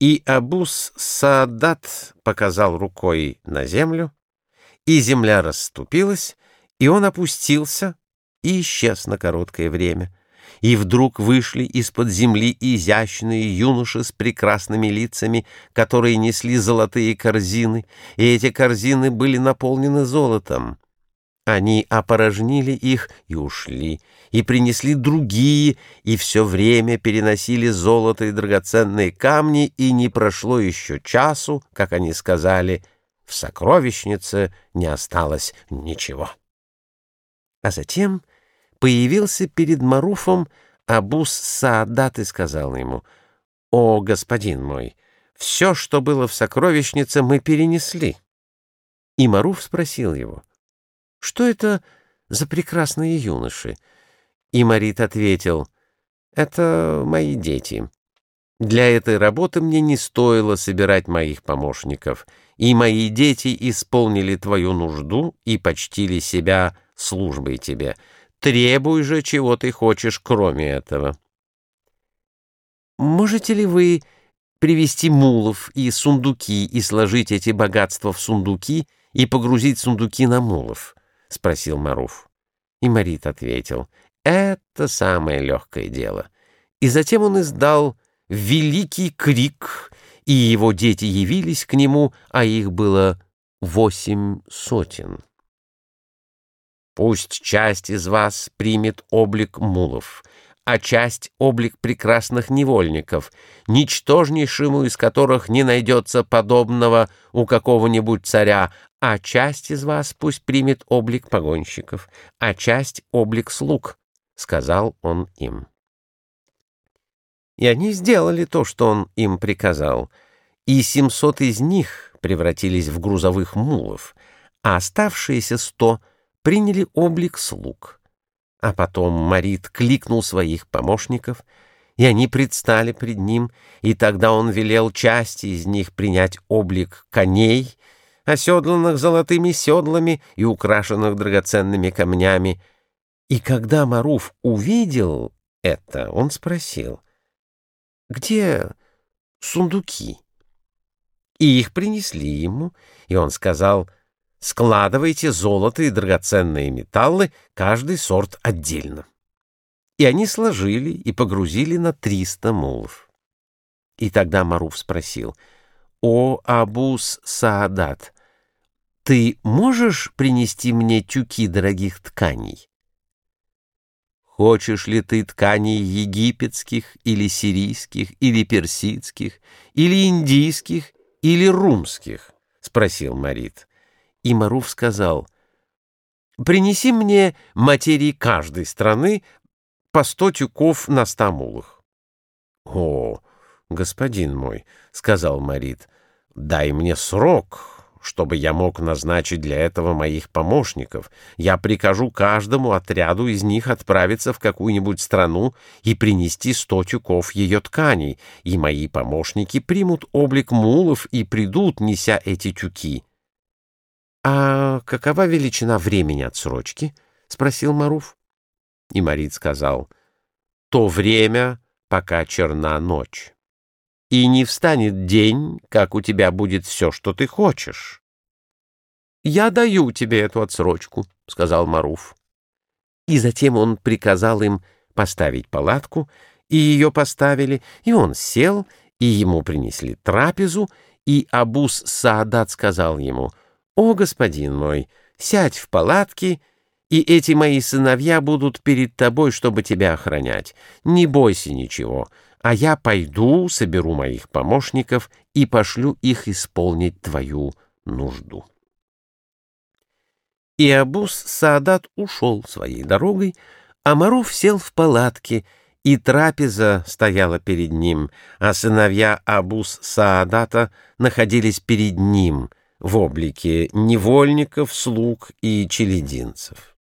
И Абус Саадат показал рукой на землю, и земля расступилась, и он опустился и исчез на короткое время. И вдруг вышли из-под земли изящные юноши с прекрасными лицами, которые несли золотые корзины, и эти корзины были наполнены золотом. Они опорожнили их и ушли, и принесли другие, и все время переносили золото и драгоценные камни, и не прошло еще часу, как они сказали, в сокровищнице не осталось ничего. А затем появился перед Маруфом Абус Саадат и сказал ему, «О, господин мой, все, что было в сокровищнице, мы перенесли». И Маруф спросил его, что это за прекрасные юноши? И Марит ответил, это мои дети. Для этой работы мне не стоило собирать моих помощников, и мои дети исполнили твою нужду и почтили себя службой тебе. Требуй же, чего ты хочешь, кроме этого. Можете ли вы привести мулов и сундуки и сложить эти богатства в сундуки и погрузить сундуки на мулов? — спросил Маруф. И Марит ответил, «Это самое легкое дело». И затем он издал великий крик, и его дети явились к нему, а их было восемь сотен. «Пусть часть из вас примет облик мулов, а часть — облик прекрасных невольников, ничтожнейшему из которых не найдется подобного у какого-нибудь царя, а часть из вас пусть примет облик погонщиков, а часть — облик слуг», — сказал он им. И они сделали то, что он им приказал, и семьсот из них превратились в грузовых мулов, а оставшиеся сто приняли облик слуг. А потом Марит кликнул своих помощников, и они предстали пред ним, и тогда он велел части из них принять облик коней, оседланных золотыми седлами и украшенных драгоценными камнями. И когда Маруф увидел это, он спросил, «Где сундуки?» И их принесли ему, и он сказал, складывайте золото и драгоценные металлы, каждый сорт отдельно. И они сложили и погрузили на триста мулов. И тогда Маруф спросил, «О, Абус Саадат, ты можешь принести мне тюки дорогих тканей?» Хочешь ли ты тканей египетских или сирийских, или персидских, или индийских, или румских? — спросил Марит. И Маруф сказал, «Принеси мне материи каждой страны по сто тюков на ста мулах». «О, господин мой», — сказал Марит, — «дай мне срок, чтобы я мог назначить для этого моих помощников. Я прикажу каждому отряду из них отправиться в какую-нибудь страну и принести сто тюков ее тканей, и мои помощники примут облик мулов и придут, неся эти тюки. «А какова величина времени отсрочки?» — спросил Маруф. И Марит сказал, «То время, пока черна ночь. И не встанет день, как у тебя будет все, что ты хочешь». «Я даю тебе эту отсрочку», — сказал Маруф. И затем он приказал им поставить палатку, и ее поставили, и он сел, и ему принесли трапезу, и Абус Саадат сказал ему — «О, господин мой, сядь в палатке, и эти мои сыновья будут перед тобой, чтобы тебя охранять. Не бойся ничего, а я пойду, соберу моих помощников и пошлю их исполнить твою нужду». И Абус Саадат ушел своей дорогой, а Маруф сел в палатке, и трапеза стояла перед ним, а сыновья Абус Саадата находились перед ним — в облике невольников, слуг и челединцев.